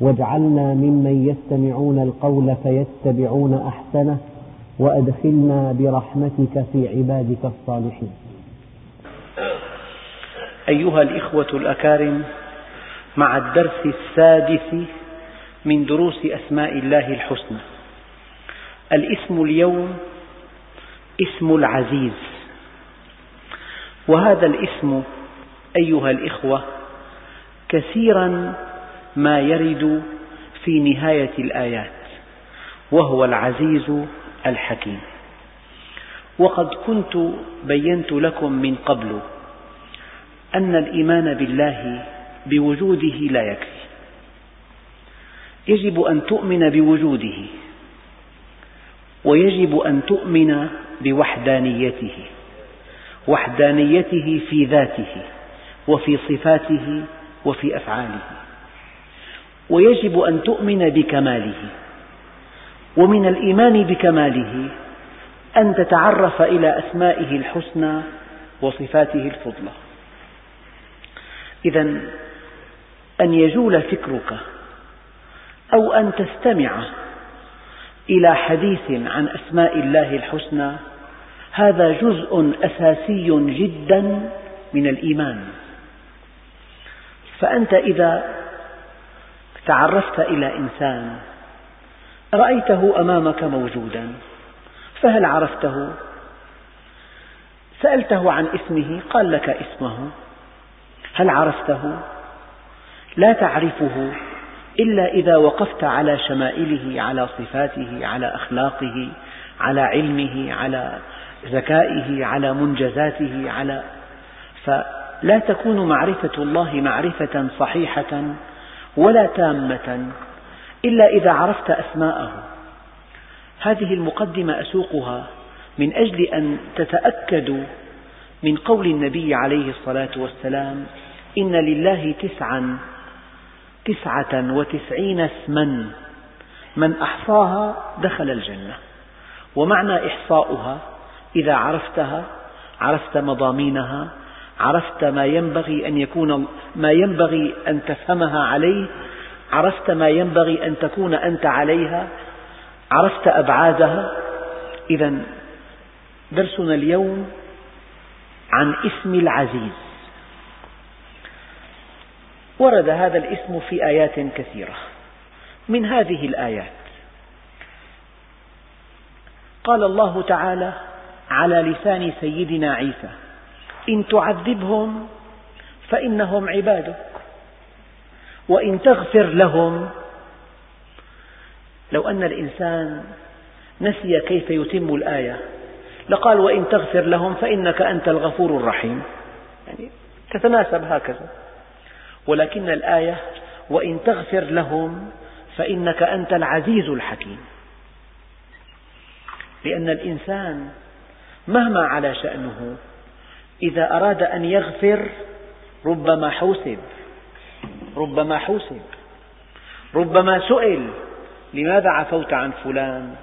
واجعلنا ممن يستمعون القول فيتبعون أحسنه وأدخلنا برحمتك في عبادك الصالحين. أيها الإخوة الأكارم مع الدرس السادس من دروس أسماء الله الحسنى الاسم اليوم اسم العزيز. وهذا الاسم أيها الإخوة كثيرا ما يرد في نهاية الآيات وهو العزيز الحكيم. وقد كنت بينت لكم من قبل أن الإيمان بالله بوجوده لا يكفي. يجب أن تؤمن بوجوده ويجب أن تؤمن بوحدانيته وحدانيته في ذاته وفي صفاته وفي أفعاله. ويجب أن تؤمن بكماله. ومن الإيمان بكماله أن تتعرف إلى أسمائه الحسنى وصفاته الفضلى. إذا أن يجول فكرك أو أن تستمع إلى حديث عن أسماء الله الحسنى هذا جزء أساسي جدا من الإيمان. فأنت إذا تعرفت إلى إنسان رأيته أمامك موجودا فهل عرفته؟ سألته عن اسمه قال لك اسمه هل عرفته؟ لا تعرفه إلا إذا وقفت على شمائله على صفاته على أخلاقه على علمه على ذكائه على منجزاته على فلا تكون معرفة الله معرفة صحيحة ولا تامة إلا إذا عرفت أسماءه. هذه المقدمة أسوقها من أجل أن تتأكدوا من قول النبي عليه الصلاة والسلام إن لله تسعا تسعة وتسعين اسما من أحصاها دخل الجنة. ومعنى إحصاؤها إذا عرفتها عرفت مضامينها عرفت ما ينبغي أن يكون ما ينبغي أن تفهمها عليه؟ عرفت ما ينبغي أن تكون أنت عليها؟ عرفت أبعادها؟ إذا درسنا اليوم عن اسم العزيز. ورد هذا الاسم في آيات كثيرة. من هذه الآيات. قال الله تعالى على لسان سيدنا عيسى. إن تعذبهم فإنهم عبادك. وإن تغفر لهم لو أن الإنسان نسي كيف يتم الآية لقال وإن تغفر لهم فإنك أنت الغفور الرحيم. يعني تتناسب هكذا. ولكن الآية وإن تغفر لهم فإنك أنت العزيز الحكيم. لأن الإنسان مهما على شأنه إذا أراد أن يغفر ربما حوسب ربما حوسب ربما سئل لماذا عفوت عن فلان؟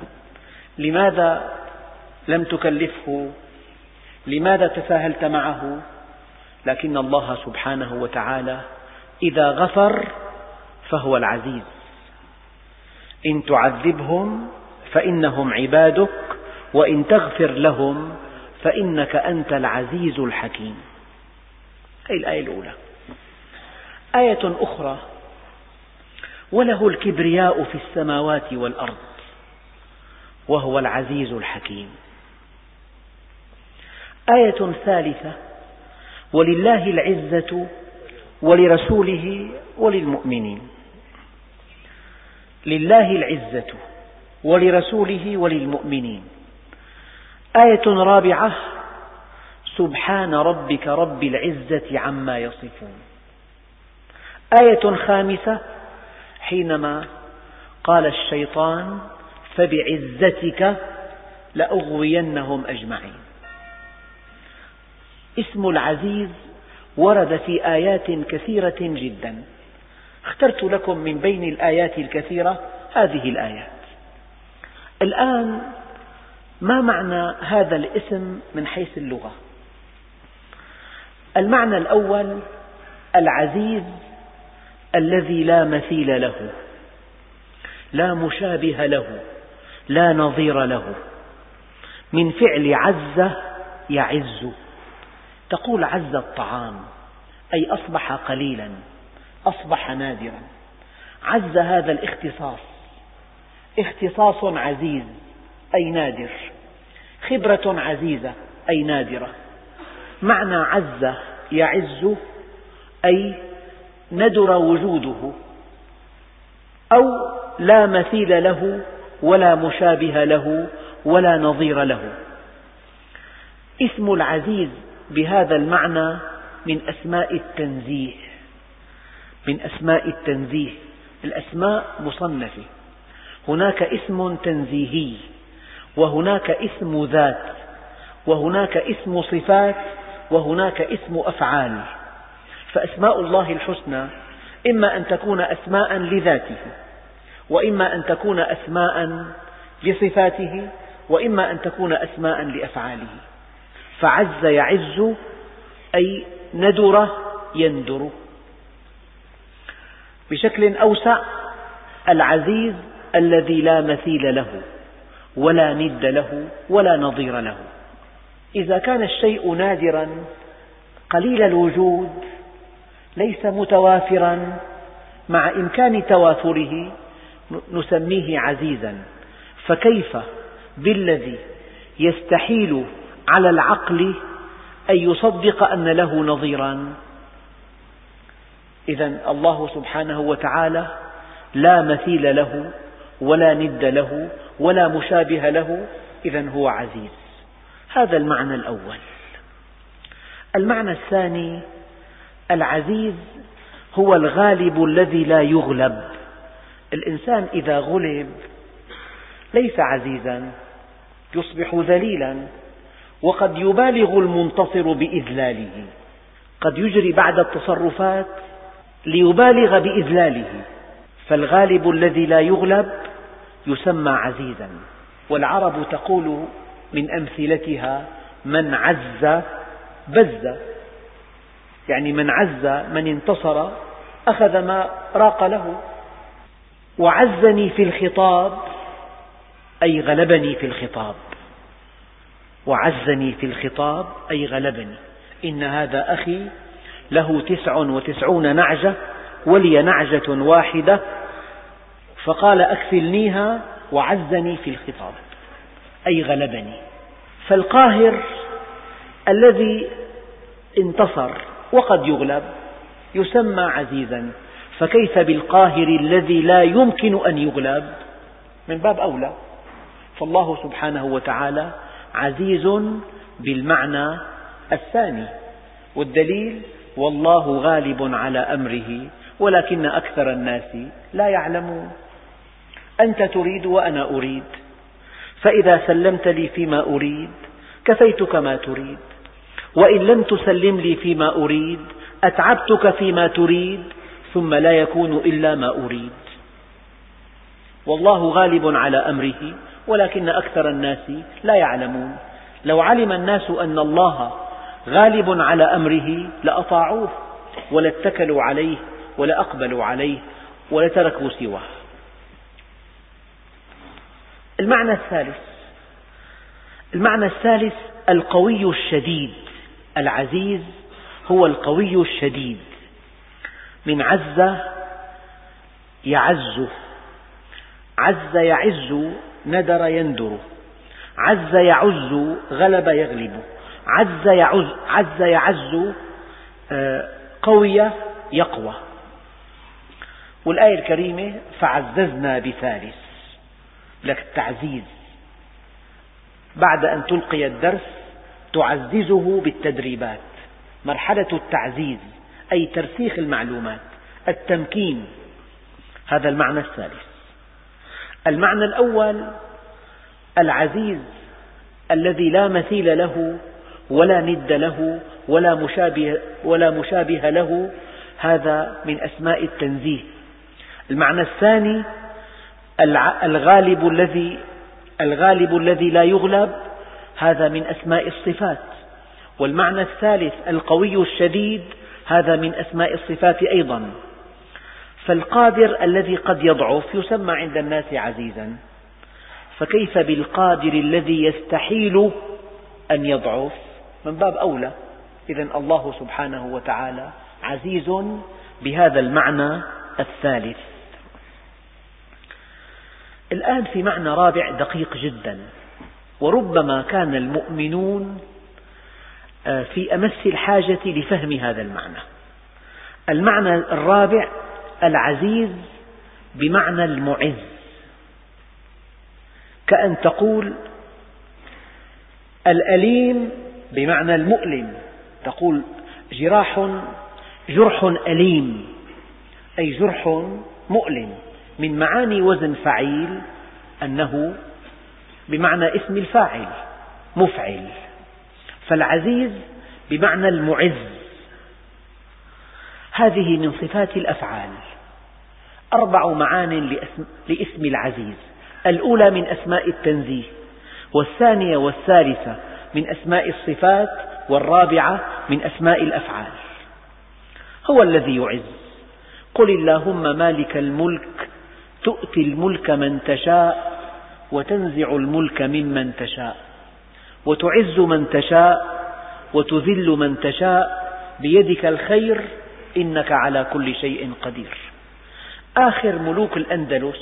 لماذا لم تكلفه؟ لماذا تساهلت معه؟ لكن الله سبحانه وتعالى إذا غفر فهو العزيز. إن تعذبهم فإنهم عبادك وإن تغفر لهم فإنك أنت العزيز الحكيم. هذه الآية الأولى. آية أخرى. وله الكبرياء في السماوات والأرض. وهو العزيز الحكيم. آية ثالثة. ولله العزة ولرسوله وللمؤمنين. لله العزة ولرسوله وللمؤمنين. آية رابعة سبحان ربك رب العزة عما يصفون. آية خامسة حينما قال الشيطان فبعزتك لأغوينهم أجمعين. اسم العزيز ورد في آيات كثيرة جدا. اخترت لكم من بين الآيات الكثيرة هذه الآيات. الآن ما معنى هذا الاسم من حيث اللغة؟ المعنى الأول العزيز الذي لا مثيل له لا مشابه له لا نظير له. من فعل عز يعز. تقول عز الطعام أي أصبح قليلا أصبح نادرا. عز هذا الاختصاص. اختصاص عزيز. أي نادر. خبرة عزيزة أي نادرة. معنى عز يعز أي ندر وجوده. أو لا مثيل له ولا مشابه له ولا نظير له. اسم العزيز بهذا المعنى من أسماء التنزيه. من أسماء التنزيه. الأسماء مصنفة. هناك اسم تنزيهي. وهناك اسم ذات وهناك اسم صفات وهناك اسم أفعال. فأسماء الله الحسنى إما أن تكون أسماء لذاته وإما أن تكون أسماء لصفاته وإما أن تكون أسماء لأفعاله. فعز يعز أي ندر يندر. بشكل أوسع العزيز الذي لا مثيل له. ولا ند له ولا نظير له. إذا كان الشيء نادرا قليل الوجود ليس متوافرا مع إمكان توافره نسميه عزيزا. فكيف بالذي يستحيل على العقل أن يصدق أن له نظيرا؟ إذا الله سبحانه وتعالى لا مثيل له ولا ند له ولا مشابه له إذا هو عزيز. هذا المعنى الأول. المعنى الثاني العزيز هو الغالب الذي لا يغلب. الإنسان إذا غلب ليس عزيزا يصبح ذليلا وقد يبالغ المنتصر بإذلاله. قد يجري بعد التصرفات ليبالغ بإذلاله. فالغالب الذي لا يغلب يسمى عزيزا. والعرب تقول من أمثلتها من عز بز. يعني من عز من انتصر أخذ ما راق له. وعزني في الخطاب أي غلبني في الخطاب. وعزني في الخطاب أي غلبني. إن هذا أخي له تسع وتسعون نعجة ولي نعجة واحدة فقال أكفلنيها وعزني في الخطاب أي غلبني. فالقاهر الذي انتصر وقد يغلب يسمى عزيزا فكيف بالقاهر الذي لا يمكن أن يغلب؟ من باب أولى فالله سبحانه وتعالى عزيز بالمعنى الثاني والدليل والله غالب على أمره ولكن أكثر الناس لا يعلمون. أنت تريد وأنا أريد. فإذا سلمت لي فيما أريد كفيتك ما تريد. وإن لم تسلم لي فيما أريد أتعبتك فيما تريد ثم لا يكون إلا ما أريد. والله غالب على أمره ولكن أكثر الناس لا يعلمون. لو علم الناس أن الله غالب على أمره لأطاعوه ولاتكلوا عليه ولأقبلوا عليه ولتركوا سواه. المعنى الثالث. المعنى الثالث القوي الشديد. العزيز هو القوي الشديد. من عز يعز. عز يعز ندر يندر. عز يعز غلب يغلب. عز يعز عز يعز آه، قوي يقوى. والآية الكريمة فعززنا بثالث. لك التعزيز. بعد أن تلقي الدرس تعززه بالتدريبات. مرحلة التعزيز أي ترسيخ المعلومات التمكين. هذا المعنى الثالث. المعنى الأول العزيز الذي لا مثيل له ولا ند له ولا مشابه, ولا مشابه له هذا من أسماء التنزيه. المعنى الثاني الغالب الذي الغالب الذي لا يغلب هذا من أسماء الصفات. والمعنى الثالث القوي الشديد هذا من أسماء الصفات أيضا. فالقادر الذي قد يضعف يسمى عند الناس عزيزا. فكيف بالقادر الذي يستحيل أن يضعف؟ من باب أولى. إذا الله سبحانه وتعالى عزيز بهذا المعنى الثالث. الآن في معنى رابع دقيق جدا. وربما كان المؤمنون آه، في أمس الحاجة لفهم هذا المعنى. المعنى الرابع العزيز بمعنى المعز. كأن تقول الأليم بمعنى المؤلم. تقول جراح جرح أليم أي جرح مؤلم. من معاني وزن فعيل أنه بمعنى اسم الفاعل مفعل. فالعزيز بمعنى المعز. هذه من صفات الأفعال. أربع معان لاسم العزيز. الأولى من أسماء التنزيه والثانية والثالثة من أسماء الصفات والرابعة من أسماء الأفعال. هو الذي يعز. قل اللهم مالك الملك تؤتي الملك من تشاء وتنزع الملك ممن تشاء وتعز من تشاء وتذل من تشاء بيدك الخير إنك على كل شيء قدير. آخر ملوك الأندلس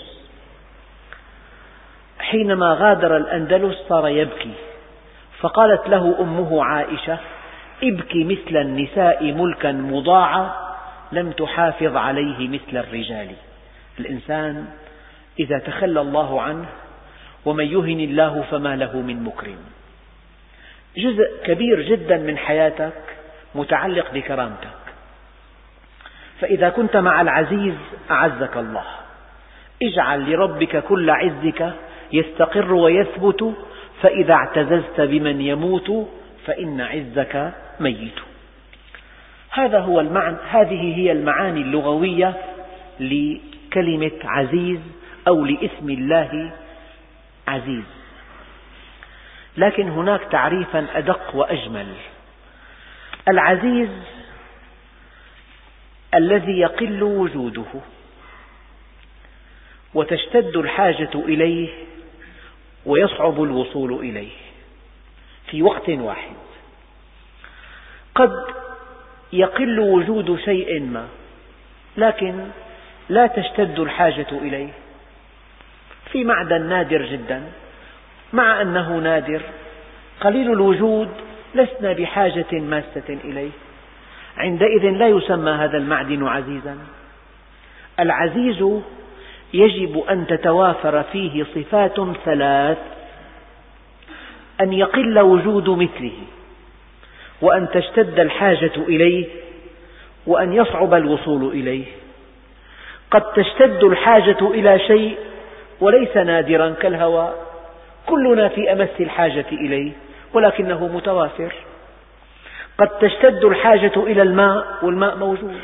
حينما غادر الأندلس صار يبكي فقالت له أمه عائشة ابكي مثل النساء ملكا مضاعا لم تحافظ عليه مثل الرجال. الإنسان إذا تخلى الله عنه ومن يهن الله فما له من مكرم. جزء كبير جدا من حياتك متعلق بكرامتك. فإذا كنت مع العزيز أعزك الله. اجعل لربك كل عزك يستقر ويثبت فإذا اعتززت بمن يموت فإن عزك ميت. هذا هو المعنى هذه هي المعاني اللغوية لكلمة عزيز أو لاسم الله عزيز. لكن هناك تعريفا أدق وأجمل. العزيز الذي يقل وجوده وتشتد الحاجة إليه ويصعب الوصول إليه في وقت واحد. قد يقل وجود شيء ما لكن لا تشتد الحاجة إليه. في معدن نادر جدا مع أنه نادر قليل الوجود لسنا بحاجة ماسة إليه. عندئذ لا يسمى هذا المعدن عزيزا. العزيز يجب أن تتوافر فيه صفات ثلاث أن يقل وجود مثله وأن تشتد الحاجة إليه وأن يصعب الوصول إليه. قد تشتد الحاجة إلى شيء وليس نادرا كالهواء كلنا في أمس الحاجة إليه ولكنه متوافر. قد تشتد الحاجة إلى الماء والماء موجود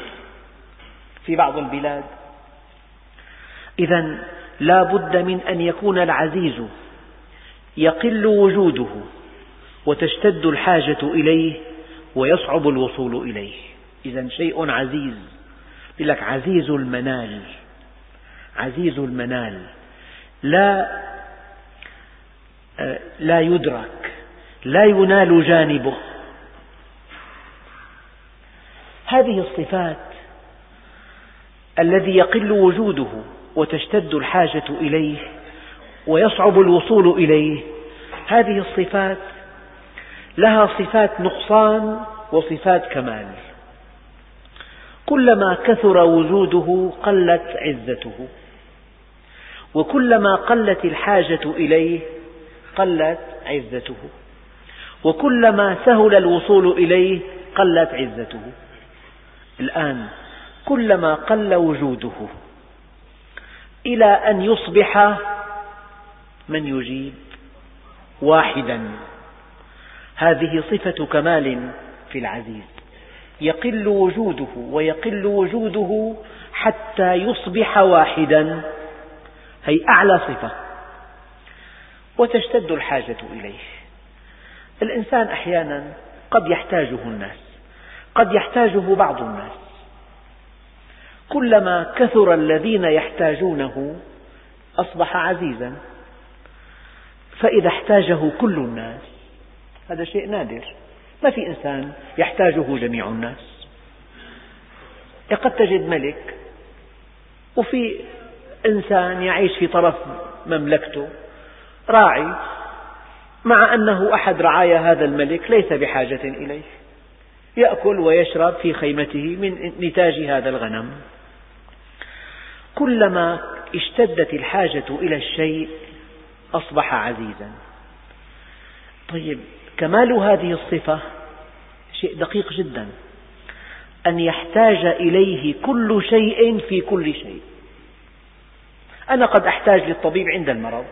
في بعض البلاد. إذا لا بد من أن يكون العزيز يقل وجوده وتشتد الحاجة إليه ويصعب الوصول إليه. إذا شيء عزيز. يقول لك عزيز المنال عزيز المنال. لا لا يدرك لا ينال جانبه. هذه الصفات الذي يقل وجوده وتشتد الحاجة إليه ويصعب الوصول إليه. هذه الصفات لها صفات نقصان وصفات كمال. كلما كثر وجوده قلت عزته. وكلما قلت الحاجة إليه قلت عزته. وكلما سهل الوصول إليه قلت عزته. الآن كلما قل وجوده إلى أن يصبح من يجيب؟ واحدا. هذه صفة كمال في العزيز. يقل وجوده ويقل وجوده حتى يصبح واحدا. هي أعلى صفة. وتشتد الحاجة إليه. الإنسان أحيانا قد يحتاجه الناس قد يحتاجه بعض الناس. كلما كثر الذين يحتاجونه أصبح عزيزا. فإذا احتاجه كل الناس هذا شيء نادر. ما في إنسان يحتاجه جميع الناس. قد تجد ملك وفي إنسان يعيش في طرف مملكته. راعي مع أنه أحد رعايا هذا الملك ليس بحاجة إليه. يأكل ويشرب في خيمته من نتاج هذا الغنم. كلما اشتدت الحاجة إلى الشيء أصبح عزيزا. طيب كمال هذه الصفة شيء دقيق جدا. أن يحتاج إليه كل شيء في كل شيء. أنا قد أحتاج للطبيب عند المرض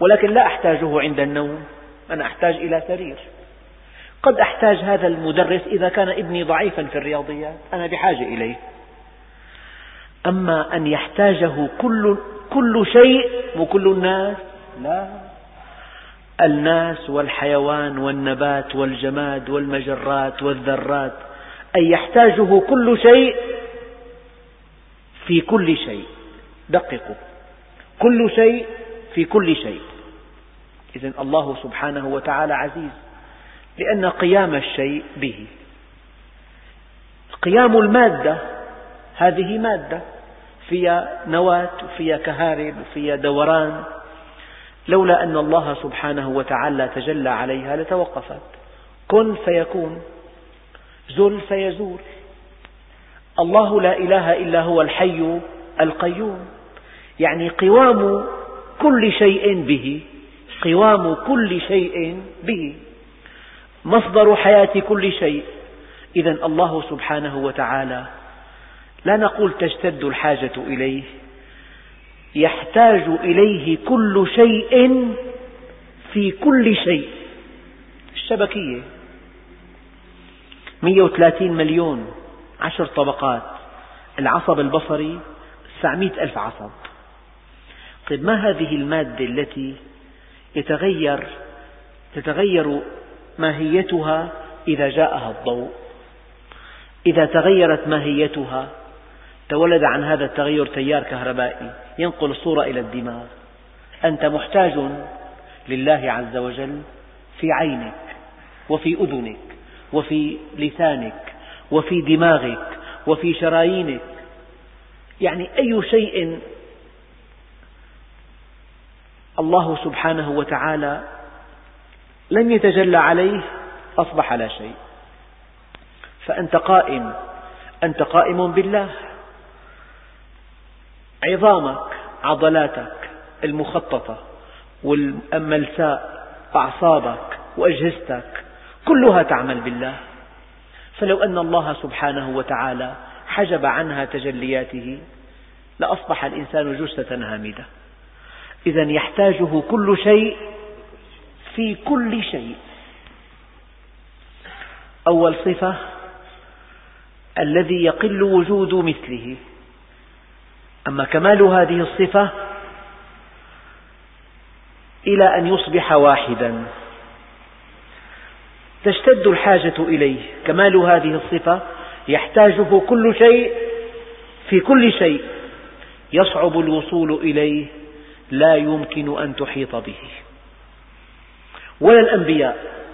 ولكن لا أحتاجه عند النوم أنا أحتاج إلى سرير. قد أحتاج هذا المدرس إذا كان ابني ضعيفا في الرياضيات أنا بحاجة إليه. أما أن يحتاجه كل, كل شيء وكل الناس لا. الناس والحيوان والنبات والجماد والمجرات والذرات أي يحتاجه كل شيء في كل شيء. دققوا. كل شيء في كل شيء. إذا الله سبحانه وتعالى عزيز لأن قيام الشيء به. قيام المادة هذه مادة فيها نواة وفيها كهارب وفيها دوران لولا أن الله سبحانه وتعالى تجلى عليها لتوقفت. كن فيكون زل فيزول. الله لا إله إلا هو الحي القيوم. يعني قوام كل شيء به قوام كل شيء به. مصدر حياة كل شيء. إذا الله سبحانه وتعالى لا نقول تشتد الحاجة إليه. يحتاج إليه كل شيء في كل شيء. الشبكية. 130 مليون عشر طبقات. العصب البصري 900 ألف عصب. طيب ما هذه المادة التي يتغير تتغير ماهيتها إذا جاءها الضوء؟ إذا تغيرت ماهيتها تولد عن هذا التغير تيار كهربائي. ينقل الصورة إلى الدماغ. أنت محتاج لله عز وجل في عينك وفي أذنك وفي لسانك وفي دماغك وفي شرايينك. يعني أي شيء الله سبحانه وتعالى لم يتجلى عليه أصبح لا شيء. فأنت قائم أنت قائم بالله. عظامك عضلاتك المخططة والملساء أعصابك وأجهزتك كلها تعمل بالله. فلو أن الله سبحانه وتعالى حجب عنها تجلياته لأصبح الإنسان جثة هامدة. إذا يحتاجه كل شيء في كل شيء. أول صفة الذي يقل وجود مثله. أما كمال هذه الصفة إلى أن يصبح واحدا. تشتد الحاجة إليه. كمال هذه الصفة يحتاجه كل شيء في كل شيء. يصعب الوصول إليه. لا يمكن أن تحيط به. ولا الأنبياء.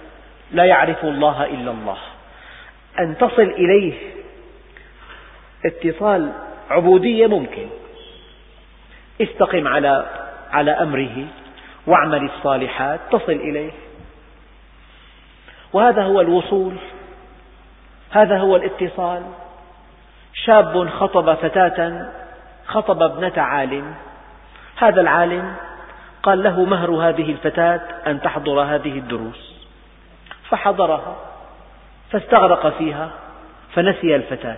لا يعرف الله إلا الله. أن تصل إليه اتصال عبودية ممكن. استقم على على أمره واعمل الصالحات تصل إليه. وهذا هو الوصول هذا هو الاتصال. شاب خطب فتاة خطب ابنة عالم. هذا العالم قال له مهر هذه الفتاة أن تحضر هذه الدروس. فحضرها فاستغرق فيها فنسي الفتاة.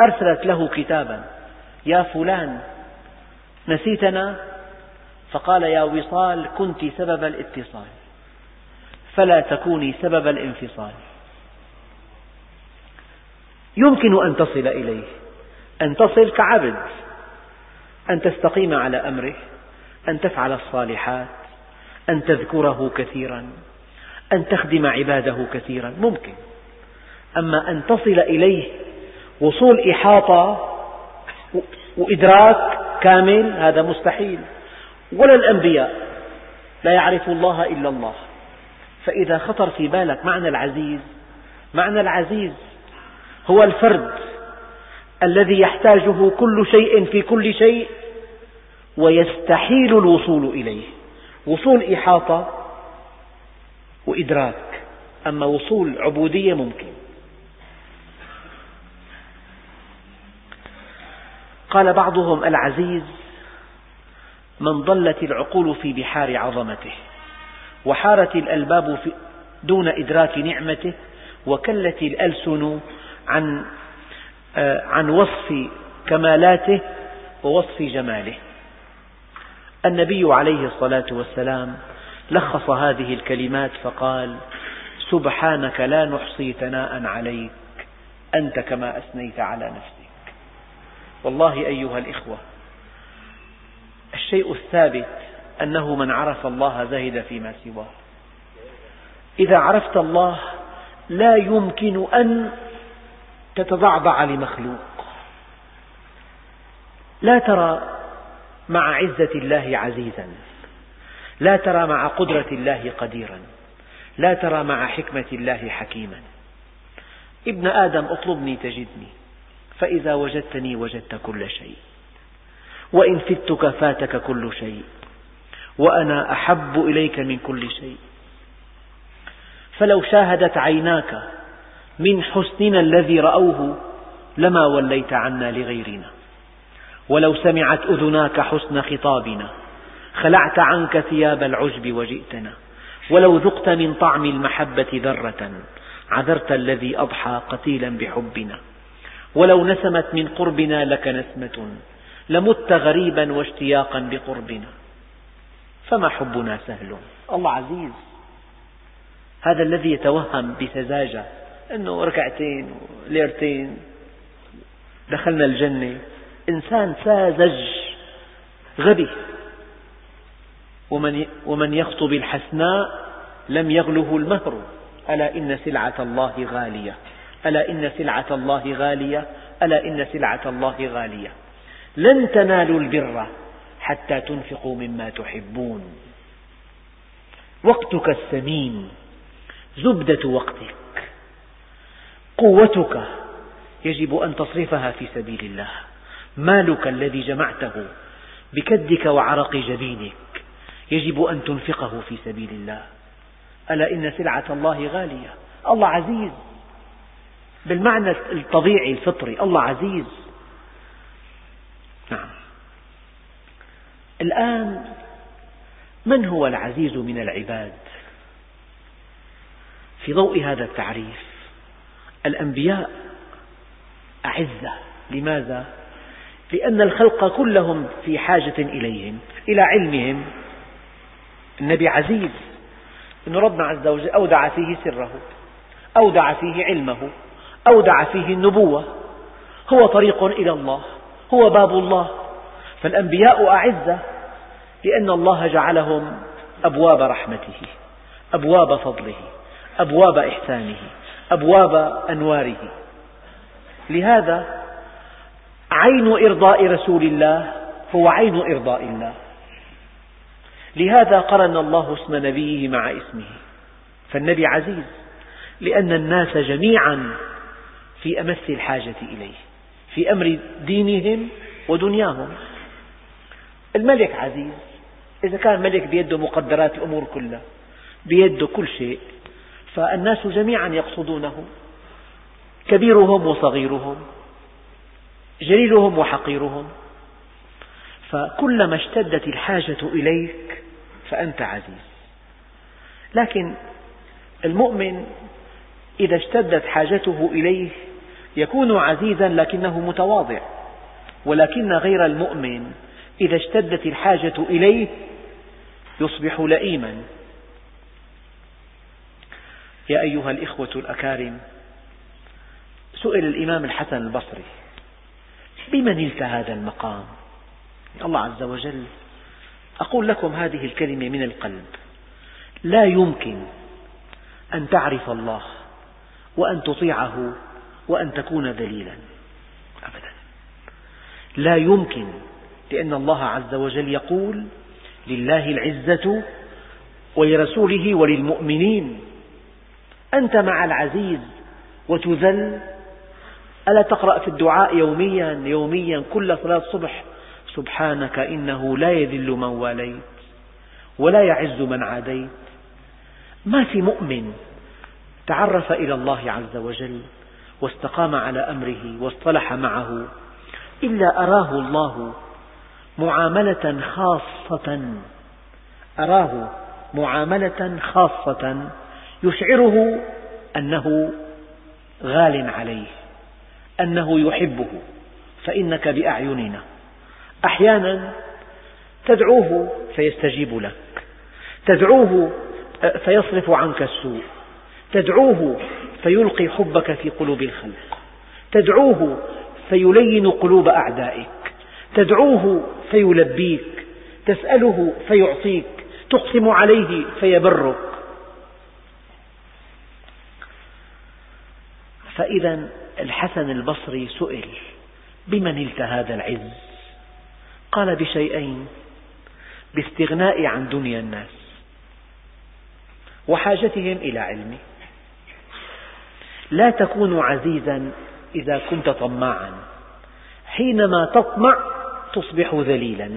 أرسلت له كتابا. يا فلان نسيتنا؟ فقال يا وصال كنت سبب الاتصال فلا تكوني سبب الانفصال. يمكن أن تصل إليه أن تصل كعبد أن تستقيم على أمره أن تفعل الصالحات أن تذكره كثيرا أن تخدم عباده كثيرا ممكن. أما أن تصل إليه وصول إحاطة وإدراك كامل هذا مستحيل. ولا الأنبياء. لا يعرف الله إلا الله. فإذا خطر في بالك معنى العزيز معنى العزيز هو الفرد الذي يحتاجه كل شيء في كل شيء ويستحيل الوصول إليه. وصول إحاطة وإدراك. أما وصول عبودية ممكن. قال بعضهم العزيز من ضلت العقول في بحار عظمته وحارت الألباب دون إدراك نعمته وكلت الألسن عن آه، عن وصف كمالاته ووصف جماله. النبي عليه الصلاة والسلام لخص هذه الكلمات فقال: سبحانك لا نحصي ثناء عليك أنت كما أثنيت على نفسك. والله أيها الإخوة، الشيء الثابت أنه من عرف الله زهد فيما سواه. إذا عرفت الله لا يمكن أن تتضعضع لمخلوق. لا ترى مع عزة الله عزيزا لا ترى مع قدرة الله قديرا لا ترى مع حكمة الله حكيما. ابن آدم اطلبني تجدني. فإذا وجدتني وجدت كل شيء. وإن فتك فاتك كل شيء. وأنا أحب إليك من كل شيء. فلو شاهدت عيناك من حسننا الذي رأوه لما وليت عنا لغيرنا. ولو سمعت أذناك حسن خطابنا خلعت عنك ثياب العجب وجئتنا. ولو ذقت من طعم المحبة ذرة عذرت الذي أضحى قتيلا بحبنا. ولو نسمت من قربنا لك نسمة لمت غريبا واشتياقا بقربنا. فما حبنا سهل؟ الله عزيز. هذا الذي يتوهم بسذاجة أنه ركعتين وليرتين دخلنا الجنة. إنسان ساذج غبي. ومن ومن يخطب الحسناء لم يغله المهر. ألا إن سلعة الله غالية. ألا إن سلعة الله غالية؟ ألا إن سلعة الله غالية؟ لن تنالوا البر حتى تنفقوا مما تحبون. وقتك الثمين زبدة وقتك. قوتك يجب أن تصرفها في سبيل الله. مالك الذي جمعته بكدك وعرق جبينك يجب أن تنفقه في سبيل الله. ألا إن سلعة الله غالية؟ الله عزيز. بالمعنى الطبيعي الفطري الله عزيز. نعم. الآن من هو العزيز من العباد؟ في ضوء هذا التعريف الأنبياء أعزة. لماذا؟ لأن الخلق كلهم في حاجة إليهم إلى علمهم. النبي عزيز. أن ربنا عز وجل أودع فيه سره أودع فيه علمه. أودع فيه النبوة. هو طريق إلى الله هو باب الله. فالأنبياء أعزة لأن الله جعلهم أبواب رحمته أبواب فضله أبواب إحسانه أبواب أنواره. لهذا عين إرضاء رسول الله هو عين إرضاء الله. لهذا قرن الله اسم نبيه مع اسمه. فالنبي عزيز لأن الناس جميعا في أمس الحاجة إليه في أمر دينهم ودنياهم. الملك عزيز إذا كان ملك بيده مقدرات الأمور كلها بيده كل شيء فالناس جميعا يقصدونه. كبيرهم وصغيرهم جليلهم وحقيرهم. فكلما اشتدت الحاجة إليك فأنت عزيز. لكن المؤمن إذا اشتدت حاجته إليه يكون عزيزا لكنه متواضع ولكن غير المؤمن إذا اشتدت الحاجة إليه يصبح لئيما. يا أيها الإخوة الأكارم سئل الإمام الحسن البصري بمن نلت هذا المقام؟ الله عز وجل أقول لكم هذه الكلمة من القلب. لا يمكن أن تعرف الله وأن تطيعه وأن تكون ذليلا أبدا. لا يمكن لأن الله عز وجل يقول لله العزة ولرسوله وللمؤمنين. أنت مع العزيز وتذل. ألا تقرأ في الدعاء يوميا يوميا كل صلاة صبح سبحانك إنه لا يذل من واليت ولا يعز من عاديت. ما في مؤمن تعرف إلى الله عز وجل واستقام على أمره واصطلح معه إلا أراه الله معاملة خاصة. أراه معاملة خاصة يشعره أنه غال عليه أنه يحبه فإنك بأعيننا. أحيانا تدعوه فيستجيب لك تدعوه فيصرف عنك السوء تدعوه فيلقي حبك في قلوب الخلق. تدعوه فيلين قلوب أعدائك. تدعوه فيلبيك. تسأله فيعطيك. تقسم عليه فيبرك. فإذا الحسن البصري سئل بمن نلت هذا العز؟ قال بشيئين باستغناء عن دنيا الناس وحاجتهم إلى علمي لا تكون عزيزا إذا كنت طماعا. حينما تطمع تصبح ذليلا.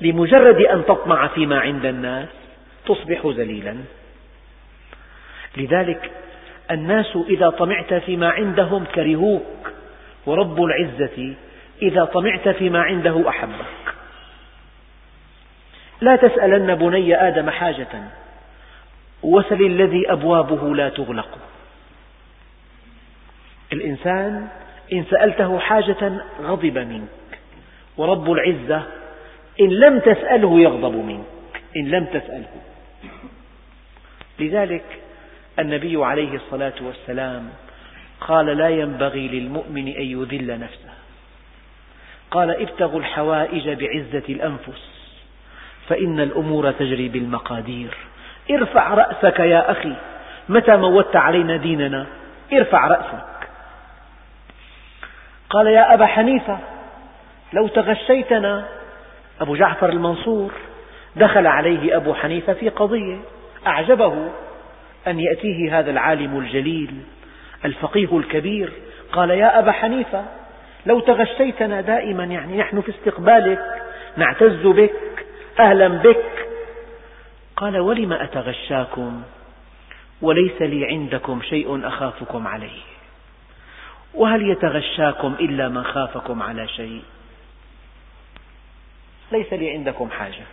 لمجرد أن تطمع فيما عند الناس تصبح ذليلا. لذلك الناس إذا طمعت فيما عندهم كرهوك ورب العزة إذا طمعت فيما عنده أحبك. لا تسألن بني آدم حاجة وسل الذي أبوابه لا تغلق. الإنسان إن سألته حاجة غضب منك. ورب العزة إن لم تسأله يغضب منك. إن لم تسأله. لذلك النبي عليه الصلاة والسلام قال لا ينبغي للمؤمن أن يذل نفسه. قال ابتغوا الحوائج بعزة الأنفس فإن الأمور تجري بالمقادير. ارفع رأسك يا أخي متى موت علينا ديننا؟ ارفع رأسك. قال يا أبا حنيفة لو تغشيتنا أبو جعفر المنصور دخل عليه أبو حنيفة في قضية أعجبه أن يأتيه هذا العالم الجليل الفقيه الكبير. قال يا أبا حنيفة لو تغشيتنا دائما يعني نحن في استقبالك نعتز بك أهلا بك. قال ولم أتغشاكم؟ وليس لي عندكم شيء أخافكم عليه. وهل يتغشاكم إلا من خافكم على شيء؟ ليس لي عندكم حاجة.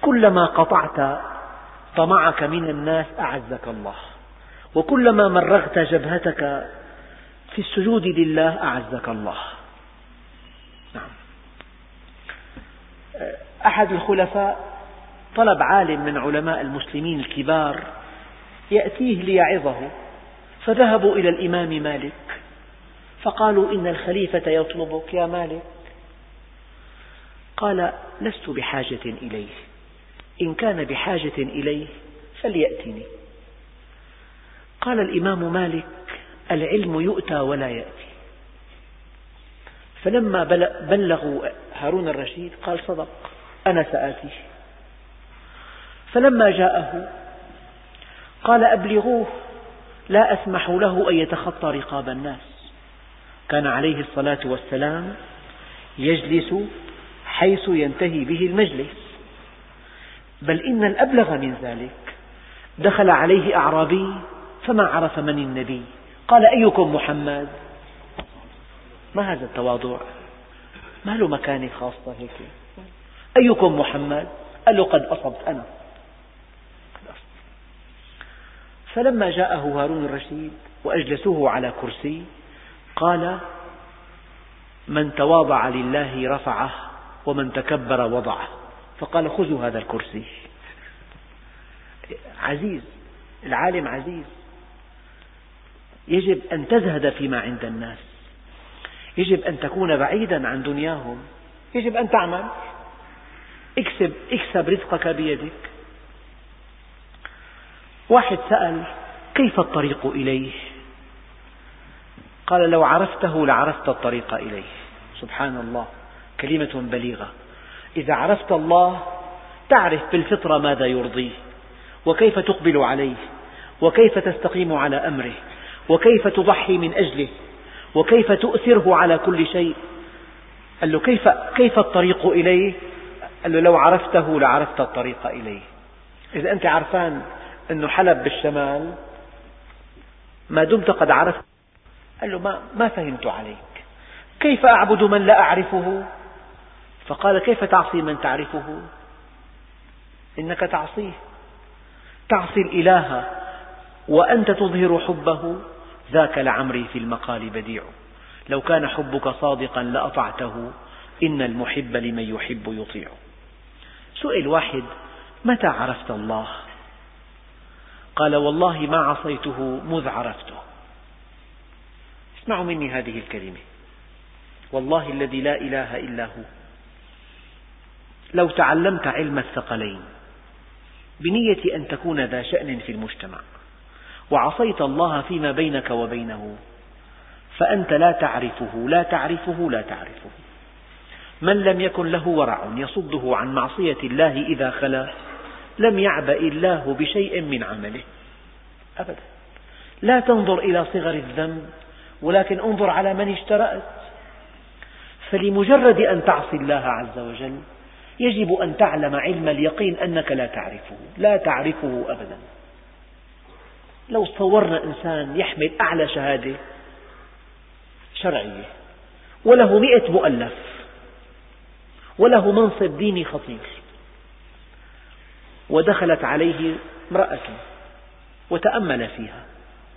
كلما قطعت طمعك من الناس أعزك الله. وكلما مرغت جبهتك في السجود لله أعزك الله. نعم. أحد الخلفاء طلب عالم من علماء المسلمين الكبار يأتيه ليعظه. فذهبوا إلى الإمام مالك. فقالوا إن الخليفة يطلبك يا مالك. قال لست بحاجة إليه. إن كان بحاجة إليه فليأتني. قال الإمام مالك العلم يؤتى ولا يأتي. فلما بلغوا هارون الرشيد قال صدق أنا سآتيه فلما جاءه قال أبلغوه. لا أسمح له أن يتخطى رقاب الناس. كان عليه الصلاة والسلام يجلس حيث ينتهي به المجلس. بل إن الأبلغ من ذلك دخل عليه أعرابي فما عرف من النبي. قال أيكم محمد؟ ما هذا التواضع؟ ما له مكانة خاصة هيك؟ أيكم محمد؟ قال له قد أصبت أنا. فلما جاءه هارون الرشيد وأجلسوه على كرسي قال من تواضع لله رفعه ومن تكبر وضعه. فقال خذوا هذا الكرسي. عزيز العالم عزيز. يجب أن تزهد فيما عند الناس. يجب أن تكون بعيدا عن دنياهم. يجب أن تعمل. اكسب, اكسب رزقك بيدك. واحد سأل كيف الطريق إليه؟ قال لو عرفته لعرفت الطريق إليه. سبحان الله كلمة بليغة. إذا عرفت الله تعرف بالفطرة ماذا يرضيه وكيف تقبل عليه وكيف تستقيم على أمره وكيف تضحي من أجله وكيف تؤثره على كل شيء. قال له كيف, كيف الطريق إليه؟ قال له لو عرفته لعرفت الطريق إليه. إذا أنت عرفان أن حلب بالشمال. ما دمت قد عرفت. قال له ما, ما فهمت عليك. كيف أعبد من لا أعرفه؟ فقال كيف تعصي من تعرفه؟ إنك تعصيه. تعصي الإله وأنت تظهر حبه؟ ذاك لعمري في المقال بديع. لو كان حبك صادقا لأطعته إن المحب لمن يحب يطيع. سئل واحد متى عرفت الله؟ قال والله ما عصيته مذ عرفته. اسمعوا مني هذه الكلمة. والله الذي لا إله إلا هو. لو تعلمت علم الثقلين بنية أن تكون ذا شأن في المجتمع وعصيت الله فيما بينك وبينه فأنت لا تعرفه لا تعرفه لا تعرفه. من لم يكن له ورع يصده عن معصية الله إذا خلا لم يعبأ الله بشيء من عمله. أبدا. لا تنظر إلى صغر الذنب ولكن انظر على من اشترأت. فلمجرد أن تعصي الله عز وجل يجب أن تعلم علم اليقين أنك لا تعرفه. لا تعرفه أبدا. لو صورنا إنسان يحمل أعلى شهادة شرعية وله مئة مؤلف وله منصب ديني خطير ودخلت عليه امرأة وتأمل فيها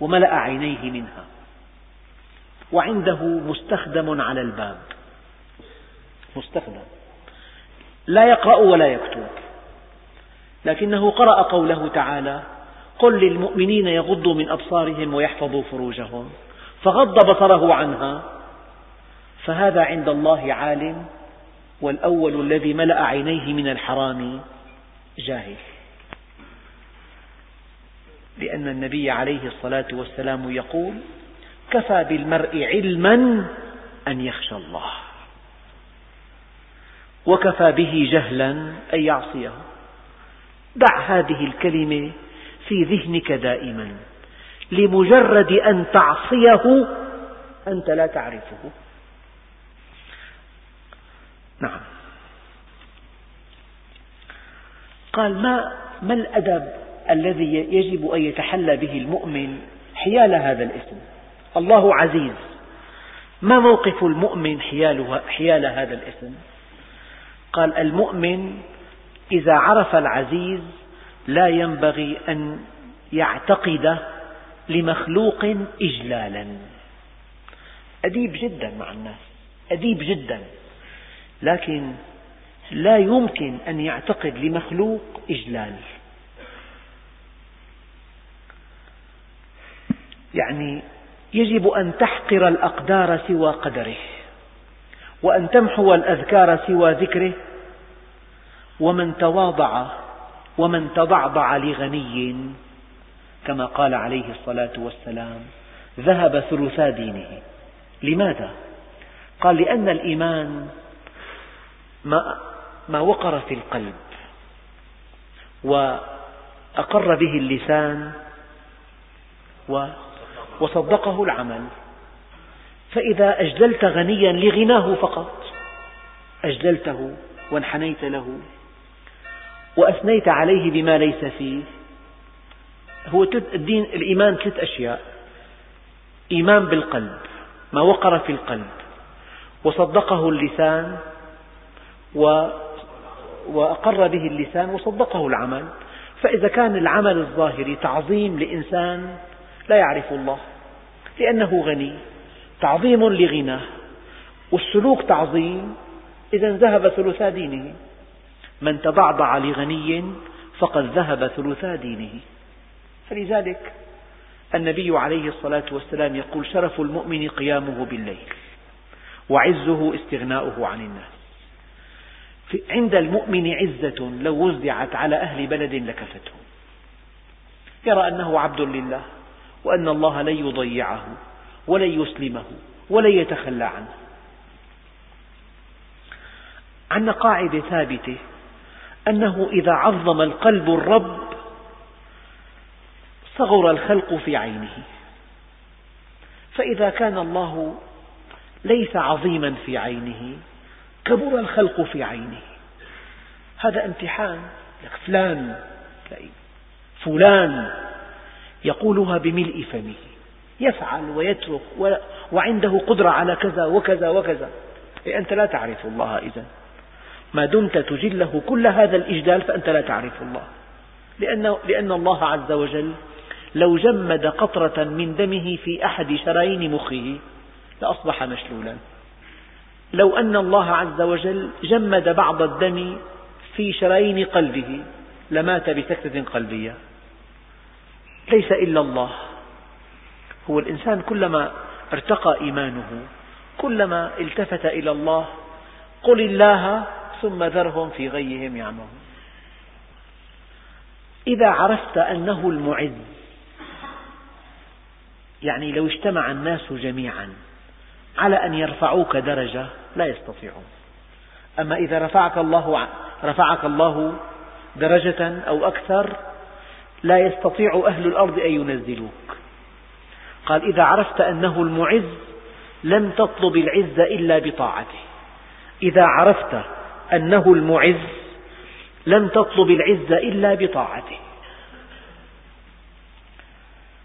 وملأ عينيه منها وعنده مستخدم على الباب. مستخدم. لا يقرأ ولا يكتب. لكنه قرأ قوله تعالى قل للمؤمنين يغضوا من أبصارهم ويحفظوا فروجهم. فغض بصره عنها. فهذا عند الله عالم والأول الذي ملأ عينيه من الحرام. جاهل. لأن النبي عليه الصلاة والسلام يقول كفى بالمرء علما أن يخشى الله. وكفى به جهلا أن يعصيه. دع هذه الكلمة في ذهنك دائما لمجرد أن تعصيه أنت لا تعرفه. نعم. قال ما, ما الأدب الذي يجب أن يتحلى به المؤمن حيال هذا الاسم؟ الله عزيز ما موقف المؤمن حيال هذا الاسم؟ قال المؤمن إذا عرف العزيز لا ينبغي أن يعتقد لمخلوق إجلالا. أديب جدا مع الناس أديب جدا. لكن لا يمكن أن يعتقد لمخلوق إجلال يعني يجب أن تحقر الأقدار سوى قدره وأن تمحو الأذكار سوى ذكره ومن تواضع ومن تضعضع لغني كما قال عليه الصلاة والسلام ذهب ثلثا دينه لماذا؟ قال لأن الإيمان ما, ما وقر في القلب وأقر به اللسان وصدقه العمل. فإذا أجللت غنيا لغناه فقط أجللته وانحنيت له وأثنيت عليه بما ليس فيه هو الدين الإيمان ثلاث أشياء إيمان بالقلب ما وقر في القلب وصدقه اللسان و وأقر به اللسان وصدقه العمل. فإذا كان العمل الظاهري تعظيم لإنسان لا يعرف الله لأنه غني تعظيم لغناه والسلوك تعظيم إذا ذهب ثلثا دينه. من تضعضع لغني فقد ذهب ثلثا دينه. فلذلك النبي عليه الصلاة والسلام يقول شرف المؤمن قيامه بالليل وعزه استغناؤه عن الناس. عند المؤمن عزة لو وزعت على أهل بلد لكفتهم. يرى أنه عبد لله وأن الله لن يضيعه ولن يسلمه ولن يتخلى عنه. عندنا قاعدة ثابتة أنه إذا عظم القلب الرب صغر الخلق في عينه. فإذا كان الله ليس عظيما في عينه كبر الخلق في عينه. هذا امتحان. لك فلان فلان يقولها بملء فمه. يفعل ويترك وعنده قدرة على كذا وكذا وكذا. إيه أنت لا تعرف الله إذا. ما دمت تجله كل هذا الإجلال فأنت لا تعرف الله. لأن, لأن الله عز وجل لو جمد قطرة من دمه في أحد شرايين مخه لأصبح مشلولا. لو أن الله عز وجل جمد بعض الدم في شرايين قلبه لمات بسكتة قلبية. ليس إلا الله. هو الإنسان كلما ارتقى إيمانه كلما التفت إلى الله قل الله ثم ذرهم في غيهم يعمهون. إذا عرفت أنه المعز يعني لو اجتمع الناس جميعا على أن يرفعوك درجة لا يستطيعون. أما إذا رفعك الله رفعك الله درجة أو أكثر لا يستطيع أهل الأرض أن ينزلوك. قال إذا عرفت أنه المعز لم تطلب العز إلا بطاعته. إذا عرفت أنه المعز لم تطلب العز إلا بطاعته.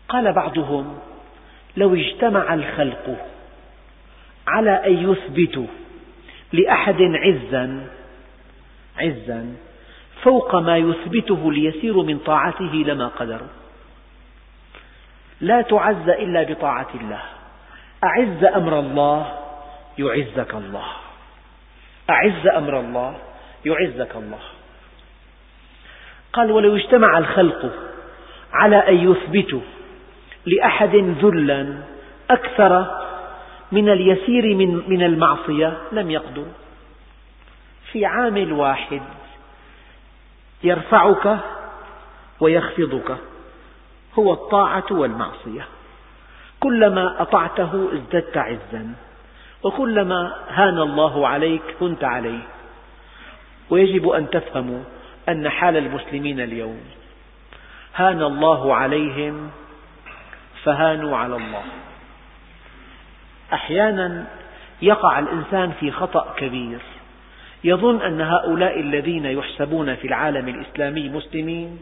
قال بعضهم لو اجتمع الخلق على أن يثبتوا لأحد عزا عزا فوق ما يثبته اليسير من طاعته لما قدروا لا تعز إلا بطاعة الله. أعز أمر الله يعزك الله. أعز أمر الله يعزك الله. قال ولو اجتمع الخلق على أن يثبتوا لأحد ذلا أكثر من اليسير من, من المعصية لم يقدروا في عامل واحد يرفعك ويخفضك هو الطاعة والمعصية. كلما أطعته ازددت عزا وكلما هان الله عليك هنت عليه. ويجب أن تفهموا أن حال المسلمين اليوم هان الله عليهم فهانوا على الله. أحيانا يقع الإنسان في خطأ كبير. يظن أن هؤلاء الذين يحسبون في العالم الإسلامي مسلمين.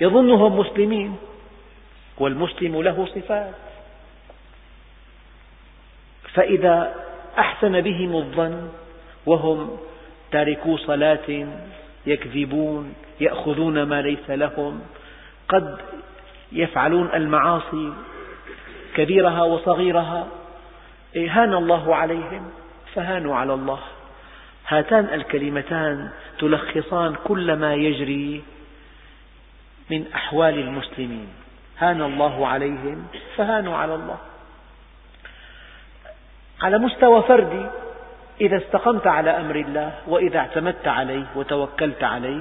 يظنهم مسلمين. والمسلم له صفات. فإذا أحسن بهم الظن وهم تاركو صلاة يكذبون يأخذون ما ليس لهم قد يفعلون المعاصي كبيرها وصغيرها هان الله عليهم فهانوا على الله. هاتان الكلمتان تلخصان كل ما يجري من أحوال المسلمين. هان الله عليهم فهانوا على الله. على مستوى فردي إذا استقمت على أمر الله وإذا اعتمدت عليه وتوكلت عليه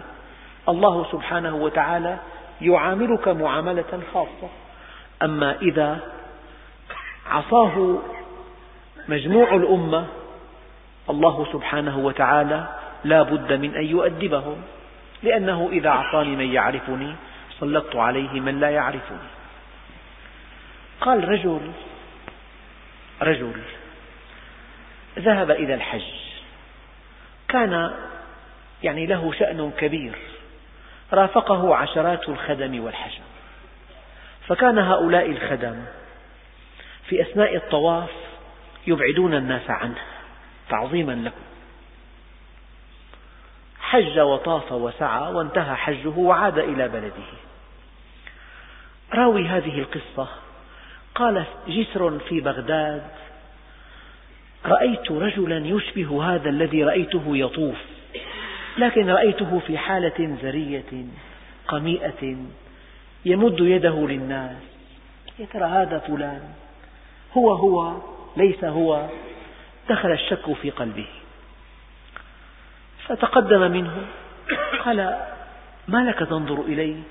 الله سبحانه وتعالى يعاملك معاملة خاصة. أما إذا عصاه مجموع الأمة الله سبحانه وتعالى لا بد من أن يؤدبهم لأنه إذا أعطاني من يعرفني سلطت عليه من لا يعرفني. قال رجل رجل ذهب إلى الحج. كان يعني له شأن كبير رافقه عشرات الخدم والحشم فكان هؤلاء الخدم في أثناء الطواف يبعدون الناس عنه تعظيما له حج وطاف وسعى وانتهى حجه وعاد إلى بلده. راوي هذه القصة قال جسر في بغداد رأيت رجلا يشبه هذا الذي رأيته يطوف لكن رأيته في حالة زرية قميئة يمد يده للناس يا ترى هذا فلان؟ هو هو ليس هو دخل الشك في قلبه. فتقدم منه قال ما لك تنظر إلي؟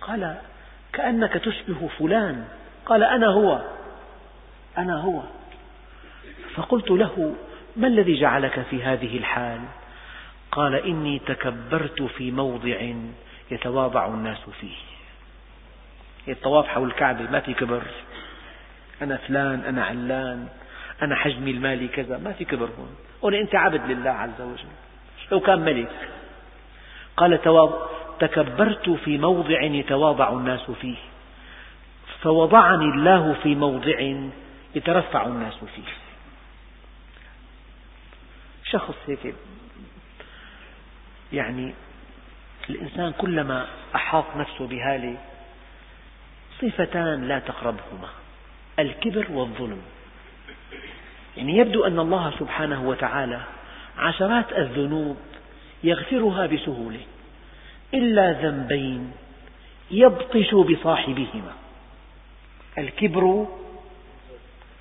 قال كأنك تشبه فلان. قال أنا هو. أنا هو. فقلت له ما الذي جعلك في هذه الحال؟ قال إني تكبرت في موضع يتواضع الناس فيه. الطواف حول الكعبة ما في كبر. أنا فلان أنا علان أنا حجمي المالي كذا ما في كبر هون. هون أنت عبد لله عز وجل. لو كان ملك. قال تكبرت في موضع يتواضع الناس فيه. فوضعني الله في موضع يترفع الناس فيه. شخص هيك يعني الإنسان كلما أحاط نفسه بهالة صفتان لا تقربهما. الكبر والظلم. يعني يبدو أن الله سبحانه وتعالى عشرات الذنوب يغفرها بسهولة إلا ذنبين يبطش بصاحبهما الكبر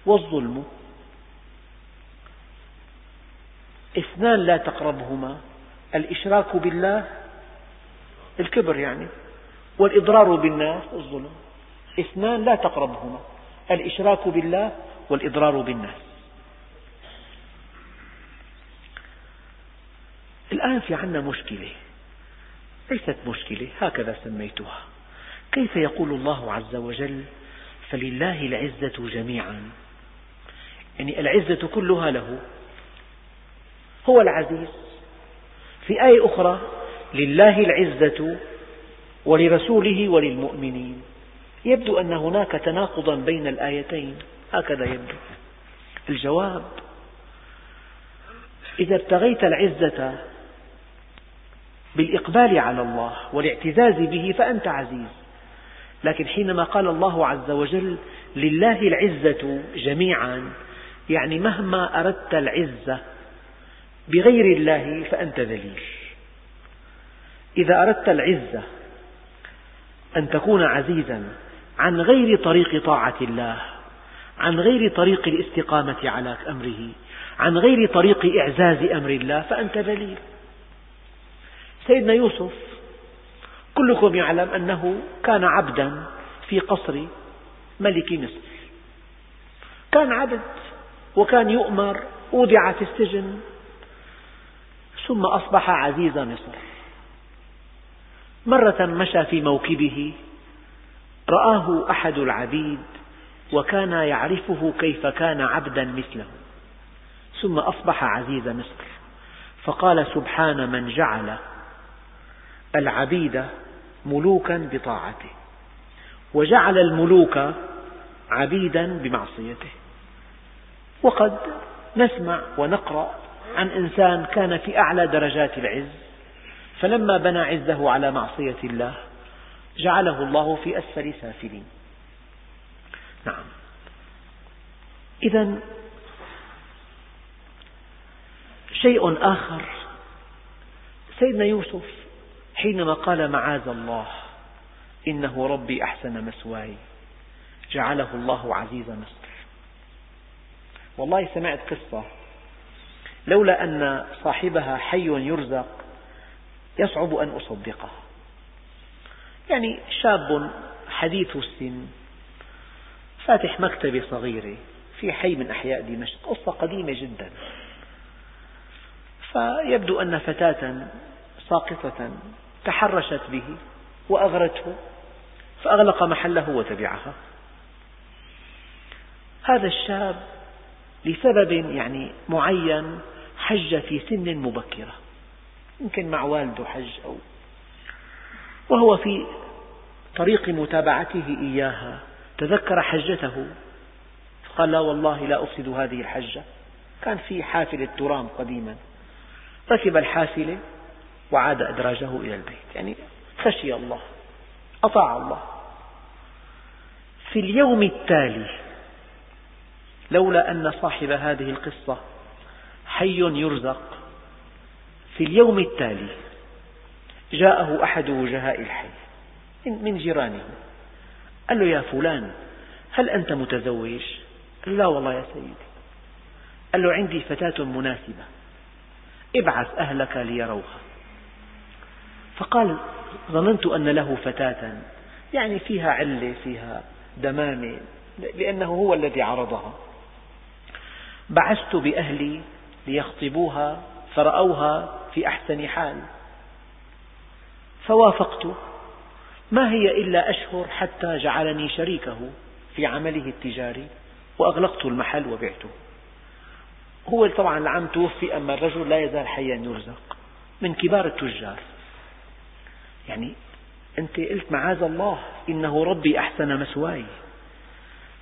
والظلم. اثنان لا تقربهما الإشراك بالله الكبر يعني والإضرار بالناس الظلم اثنان لا تقربهما. الإشراك بالله والإضرار بالناس. الآن في عنا مشكلة. ليست مشكلة هكذا سميتها. كيف يقول الله عز وجل فلله العزة جميعا يعني العزة كلها له. هو العزيز. في آية أخرى لله العزة ولرسوله وللمؤمنين يبدو أن هناك تناقضا بين الآيتين. هكذا يبدو. الجواب إذا ابتغيت العزة بالإقبال على الله والاعتزاز به فأنت عزيز. لكن حينما قال الله عز وجل لله العزة جميعا يعني مهما أردت العزة بغير الله فأنت ذليل. إذا أردت العزة أن تكون عزيزا عن غير طريق طاعة الله عن غير طريق الاستقامة على أمره عن غير طريق إعزاز أمر الله فأنت ذليل. سيدنا يوسف كلكم يعلم أنه كان عبدا في قصر ملك مصر. كان عبد وكان يؤمر أودع في السجن ثم أصبح عزيز مصر. مرة مشى في موكبه رآه أحد العبيد وكان يعرفه كيف كان عبدا مثله ثم أصبح عزيز مصر فقال سبحان من جعل العبيد ملوكا بطاعته وجعل الملوك عبيدا بمعصيته. وقد نسمع ونقرأ عن إنسان كان في أعلى درجات العز فلما بنى عزه على معصية الله جعله الله في أسفل سافلين. نعم. إذا شيء آخر. سيدنا يوسف حينما قال معاذ الله إنه ربي أحسن مثواي جعله الله عزيز مصر والله سمعت قصة. لولا أن صاحبها حي يرزق يصعب أن أصدقه. يعني شاب حديث السن فاتح مكتبة صغيرة في حي من أحياء دمشق قصة قديمة جدا. فيبدو أن فتاة ساقطة تحرشت به وأغرته فأغلق محله وتبعها. هذا الشاب لسبب يعني معين حج في سن مبكرة يمكن مع والده حج أو وهو في طريق متابعته إياها. تذكر حجته. فقال لا والله لا أفسد هذه الحجة. كان في حافلة ترام قديما. ركب الحافلة وعاد أدراجه إلى البيت. يعني خشي الله. أطاع الله. في اليوم التالي لولا أن صاحب هذه القصة حي يرزق في اليوم التالي جاءه أحد وجهاء الحي. من جيرانه. قال له يا فلان هل أنت متزوج؟ قال لا والله يا سيدي. قال له عندي فتاة مناسبة. ابعث أهلك ليروها. فقال ظننت أن له فتاة يعني فيها علة فيها دمامة لأنه هو الذي عرضها. بعثت بأهلي ليخطبوها فرأوها في أحسن حال. فوافقت. ما هي إلا أشهر حتى جعلني شريكه في عمله التجاري وأغلقت المحل وبعته. هو طبعا العم توفي أما الرجل لا يزال حيا يرزق من كبار التجار. يعني أنت قلت معاذ الله إنه ربي أحسن مسواي.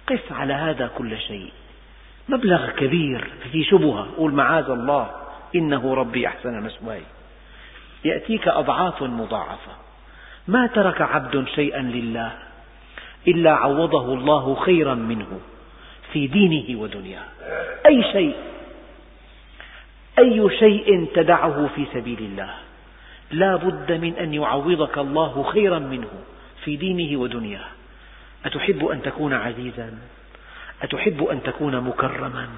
قف على هذا كل شيء. مبلغ كبير في شبهة. قول معاذ الله إنه ربي أحسن مسواي. يأتيك أضعاف مضاعفة. ما ترك عبد شيئا لله إلا عوضه الله خيرا منه في دينه ودنياه. أي شيء أي شيء تدعه في سبيل الله. لا بد من أن يعوضك الله خيرا منه في دينه ودنياه. أتحب أن تكون عزيزا؟ أتحب أن تكون مكرما؟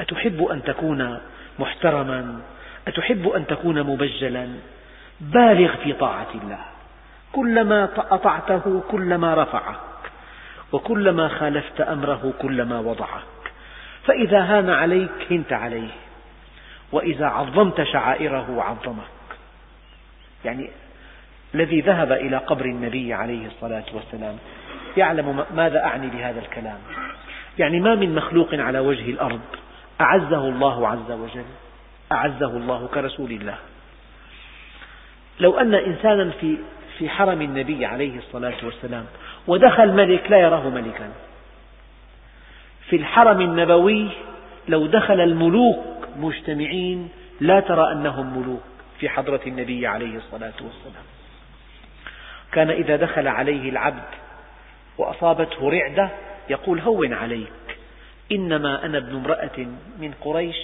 أتحب أن تكون محترما؟ أتحب أن تكون مبجلا؟ بالغ في طاعة الله. كلما أطعته كلما رفعك. وكلما خالفت أمره كلما وضعك. فإذا هان عليك هنت عليه. وإذا عظمت شعائره عظمك. يعني الذي ذهب إلى قبر النبي عليه الصلاة والسلام يعلم ماذا أعني بهذا الكلام. يعني ما من مخلوق على وجه الأرض أعزه الله عز وجل أعزه الله كرسول الله. لو أن إنسانا في في حرم النبي عليه الصلاة والسلام ودخل ملك لا يراه ملكا. في الحرم النبوي لو دخل الملوك مجتمعين لا ترى أنهم ملوك في حضرة النبي عليه الصلاة والسلام. كان إذا دخل عليه العبد وأصابته رعدة يقول هون عليك إنما أنا ابن امرأة من قريش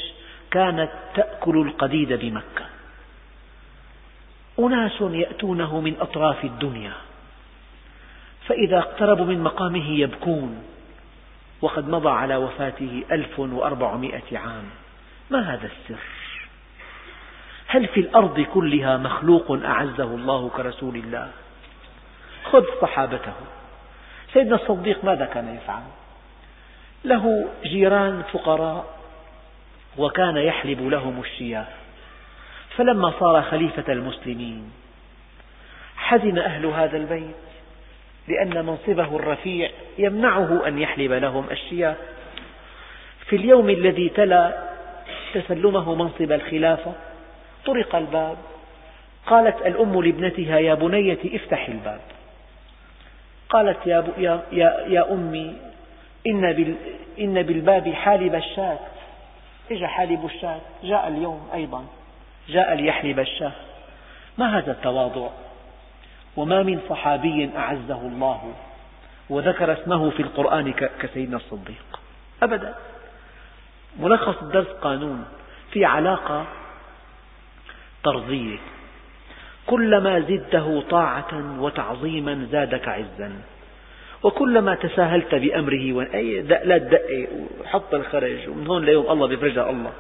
كانت تأكل القديد بمكة. أناس يأتونه من أطراف الدنيا فإذا اقتربوا من مقامه يبكون وقد مضى على وفاته ألف وأربعمائة عام. ما هذا السر؟ هل في الأرض كلها مخلوق أعزه الله كرسول الله؟ خذ صحابته. سيدنا الصديق ماذا كان يفعل؟ له جيران فقراء وكان يحلب لهم الشياه. فلما صار خليفة المسلمين حزن أهل هذا البيت لأن منصبه الرفيع يمنعه أن يحلب لهم الشياه في اليوم الذي تلا تسلمه منصب الخلافة طرق الباب. قالت الأم لابنتها يا بنيتي افتح الباب. قالت يا, يا, يا, يا أمي إن, إن بالباب حالب الشاة. إجا حالب الشاة جاء اليوم أيضا. جاء ليحلب الشاة. ما هذا التواضع؟ وما من صحابي أعزه الله وذكر اسمه في القرآن كسيدنا الصديق. أبدا. ملخص الدرس قانون في علاقة طردية كلما زدته طاعة وتعظيما زادك عزا. وكلما تساهلت بأمره لا تدقق وحط الخرج ومن هون ليوم الله بيفرجها الله.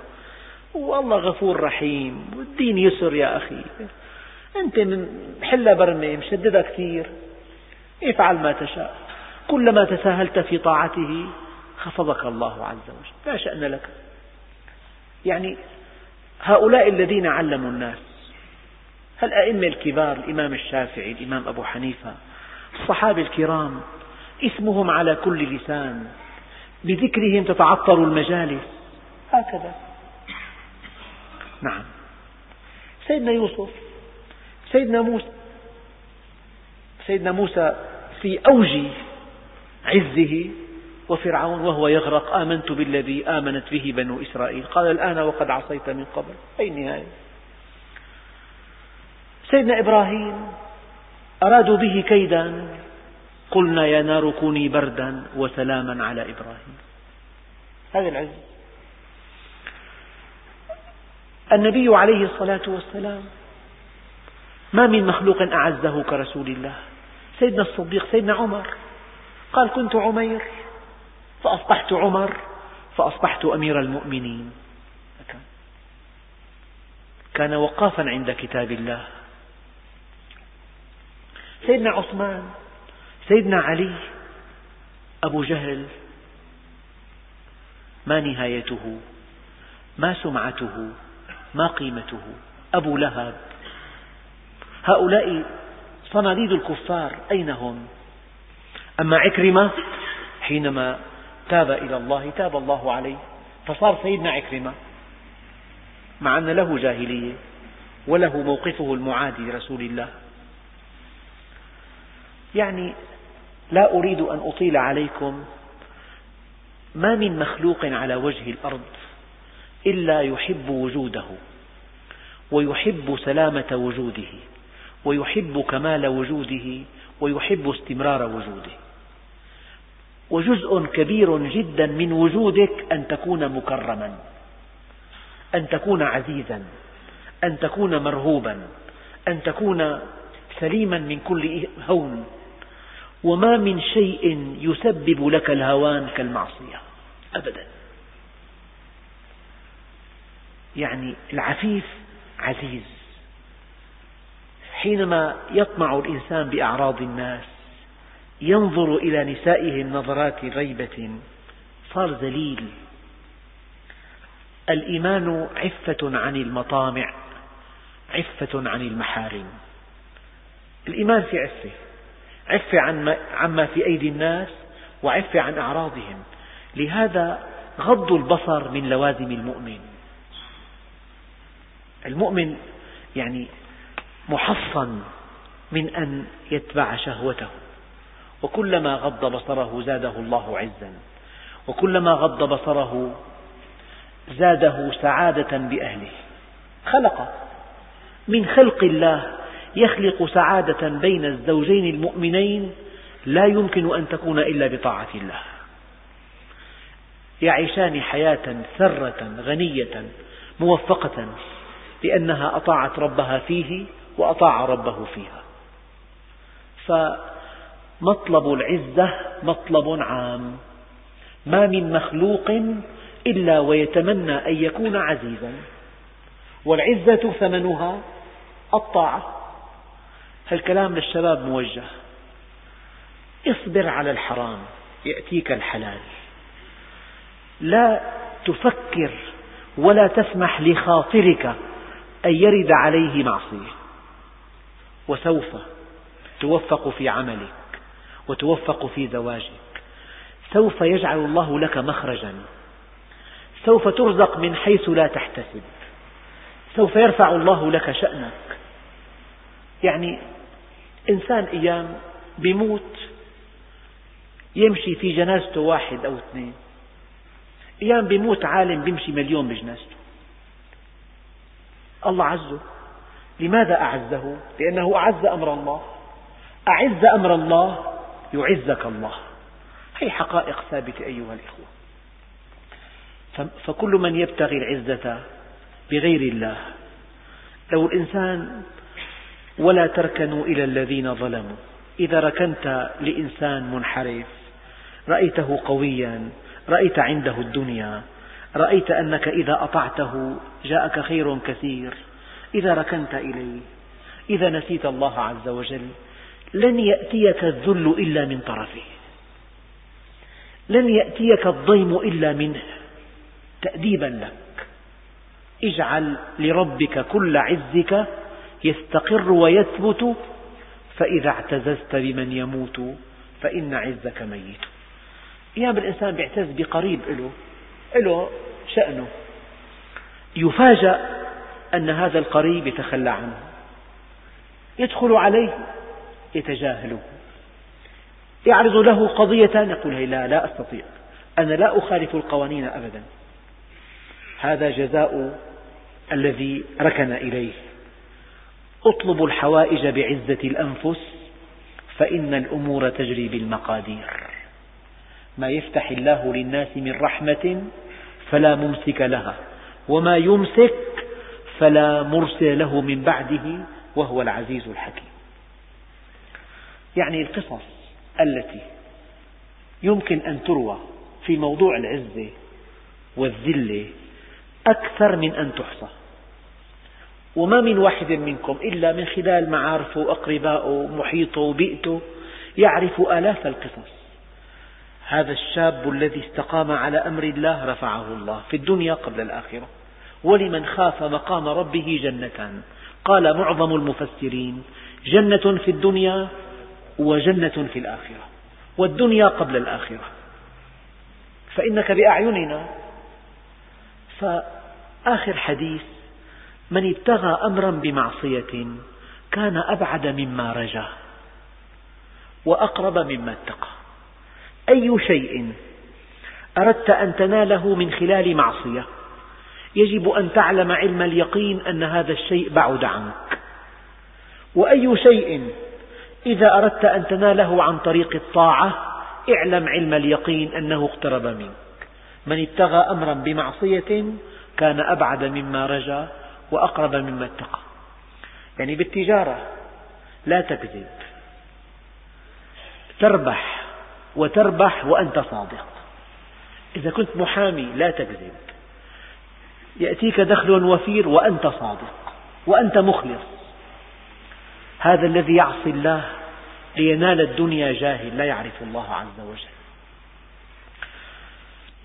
والله غفور رحيم. والدين يسر يا أخي. أنت من حلة برمة مشددها كثير. افعل ما تشاء. كلما تساهلت في طاعته خفضك الله عز وجل. لا شأن لك. يعني هؤلاء الذين علموا الناس الأئمة الكبار الإمام الشافعي الإمام أبو حنيفة الصحابة الكرام اسمهم على كل لسان. بذكرهم تتعطر المجالس. هكذا. نعم. سيدنا يوسف سيدنا موسى سيدنا موسى في أوج عزه وفرعون وهو يغرق آمنت بالذي آمنت به بنو إسرائيل. قال الآن وقد عصيت من قبل. أي نهاية؟ سيدنا إبراهيم أرادوا به كيدا. قلنا يا نار كوني بردا وسلاما على إبراهيم. هذا العز. النبي عليه الصلاة والسلام ما من مخلوق أعزه كرسول الله. سيدنا الصديق سيدنا عمر. قال كنت عمير فأصبحت عمر فأصبحت أمير المؤمنين. كان وقافا عند كتاب الله. سيدنا عثمان سيدنا علي أبو جهل ما نهايته؟ ما سمعته؟ ما قيمته؟ أبو لهب. هؤلاء صناديد الكفار أين هم؟ أما عكرمة حينما تاب إلى الله تاب الله عليه فصار سيدنا عكرمة. مع أن له جاهلية وله موقفه المعادي لرسول الله. يعني لا أريد أن أطيل عليكم ما من مخلوق على وجه الأرض إلا يحب وجوده ويحب سلامة وجوده ويحب كمال وجوده ويحب استمرار وجوده. وجزء كبير جدا من وجودك أن تكون مكرما أن تكون عزيزا أن تكون مرهوبا أن تكون سليما من كل هون. وما من شيء يسبب لك الهوان كالمعصية أبدا. يعني العفيف عزيز. حينما يطمع الإنسان بأعراض الناس ينظر إلى نسائهم نظرات ريبة صار ذليل. الإيمان عفة عن المطامع عفة عن المحارم. الإيمان في عفة عفة عما في أيدي الناس وعفة عن أعراضهم. لهذا غض البصر من لوازم المؤمن. المؤمن يعني محصن من أن يتبع شهوته. وكلما غض بصره زاده الله عزا. وكلما غض بصره زاده سعادة بأهله. خلق. من خلق الله يخلق سعادة بين الزوجين المؤمنين لا يمكن أن تكون إلا بطاعة الله. يعيشان حياة ثرة غنية موفقة. لأنها أطاعت ربها فيه وأطاع ربه فيها. فمطلب العزة مطلب عام. ما من مخلوق إلا ويتمنى أن يكون عزيزا. والعزة ثمنها الطاعة. هالكلام للشباب موجه. اصبر على الحرام يأتيك الحلال. لا تفكر ولا تسمح لخاطرك. أن يرد عليه معصية. وسوف توفق في عملك وتوفق في زواجك. سوف يجعل الله لك مخرجا. سوف ترزق من حيث لا تحتسب. سوف يرفع الله لك شأنك. يعني إنسان أيام بيموت يمشي في جنازته واحد أو اثنين. أيام بيموت عالم بيمشي مليون بجنازته. الله عزه لماذا أعزه؟ لأنه أعز أمر الله. أعز أمر الله يعزك الله. هي حقائق ثابتة أيها الإخوة؟ فكل من يبتغي العزة بغير الله. لو الإنسان ولا تركنوا إلى الذين ظلموا. إذا ركنت لإنسان منحرف رأيته قويا رأيت عنده الدنيا رأيت أنك إذا أطعته جاءك خير كثير. إذا ركنت إليه إذا نسيت الله عز وجل لن يأتيك الذل إلا من طرفه. لن يأتيك الضيم إلا منه. تأديبا لك. اجعل لربك كل عزك يستقر ويثبت فإذا اعتززت بمن يموت فإن عزك ميت. أيام الإنسان بيعتز بقريب له له شأنه. يفاجأ أن هذا القريب يتخلى عنه. يدخل عليه يتجاهله. يعرض له قضية يقول لا لا أستطيع. أنا لا أخالف القوانين أبدا. هذا جزاء الذي ركن إليه. اطلبوا الحوائج بعزة الأنفس فإن الأمور تجري بالمقادير. ما يفتح الله للناس من رحمة فلا ممسك لها. وما يمسك فلا مرسل له من بعده وهو العزيز الحكيم. يعني القصص التي يمكن أن تروى في موضوع العزة والذلة أكثر من أن تحصى. وما من واحد منكم إلا من خلال معارفه وأقربائه محيطه وبيئته يعرف آلاف القصص. هذا الشاب الذي استقام على أمر الله رفعه الله في الدنيا قبل الآخرة. ولمن خاف مقام ربه جنتان. قال معظم المفسرين جنة في الدنيا وجنة في الآخرة. والدنيا قبل الآخرة. فإنك بأعيننا. فآخر حديث من ابتغى أمرا بمعصية كان أبعد مما رجا. وأقرب مما اتقى. أي شيء أردت أن تناله من خلال معصية. يجب أن تعلم علم اليقين أن هذا الشيء بعد عنك. وأي شيء إذا أردت أن تناله عن طريق الطاعة اعلم علم اليقين أنه اقترب منك. من ابتغى أمرا بمعصية كان أبعد مما رجا وأقرب مما اتقى. يعني بالتجارة لا تكذب. تربح. وتربح وأنت صادق. إذا كنت محامي لا تكذب يأتيك دخل وفير وأنت صادق. وأنت مخلص. هذا الذي يعصي الله لينال الدنيا جاهل لا يعرف الله عز وجل.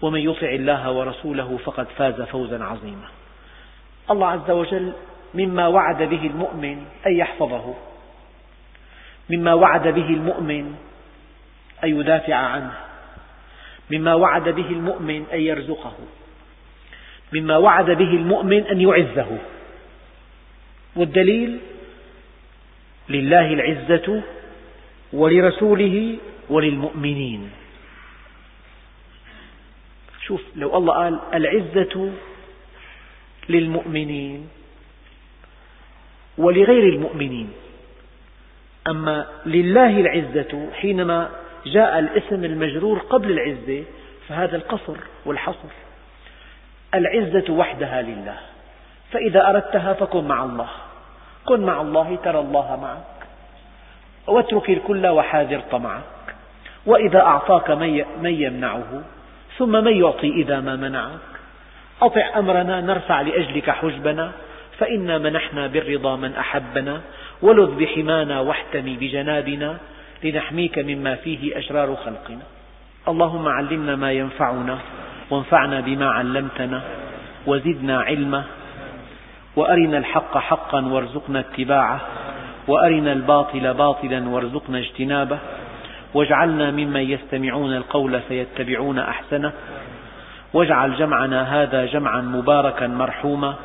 ومن يطع الله ورسوله فقد فاز فوزا عظيما. الله عز وجل مما وعد به المؤمن أن يحفظه. مما وعد به المؤمن أن يدافع عنه. مما وعد به المؤمن أن يرزقه. مما وعد به المؤمن أن يعزه. والدليل لله العزة ولرسوله وللمؤمنين. شوف لو الله قال العزة للمؤمنين ولغير المؤمنين. أما لله العزة حينما جاء الاسم المجرور قبل العزة فهذا القصر والحصر. العزة وحدها لله. فإذا أردتها فكن مع الله. كن مع الله ترى الله معك. واترك الكل وحاذر طمعك وإذا أعطاك من يمنعه ثم من يعطي إذا ما منعك. أطع أمرنا نرفع لأجلك حجبنا. فإنا منحنا بالرضا من أحبنا. ولذ بحمانا واحتمي بجنابنا. لنحميك مما فيه أشرار خلقنا. اللهم علمنا ما ينفعنا وانفعنا بما علمتنا وزدنا علما وأرنا الحق حقا وارزقنا اتباعه وأرنا الباطل باطلا وارزقنا اجتنابه واجعلنا ممن يستمعون القول فيتبعون أحسنه واجعل جمعنا هذا جمعا مباركا مرحوما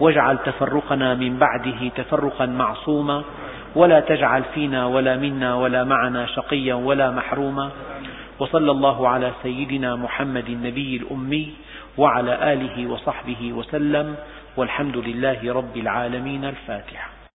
واجعل تفرقنا من بعده تفرقا معصوما ولا تجعل فينا ولا منا ولا معنا شقيا ولا محروما. وصلى الله على سيدنا محمد النبي الأمي وعلى آله وصحبه وسلم والحمد لله رب العالمين الفاتحة.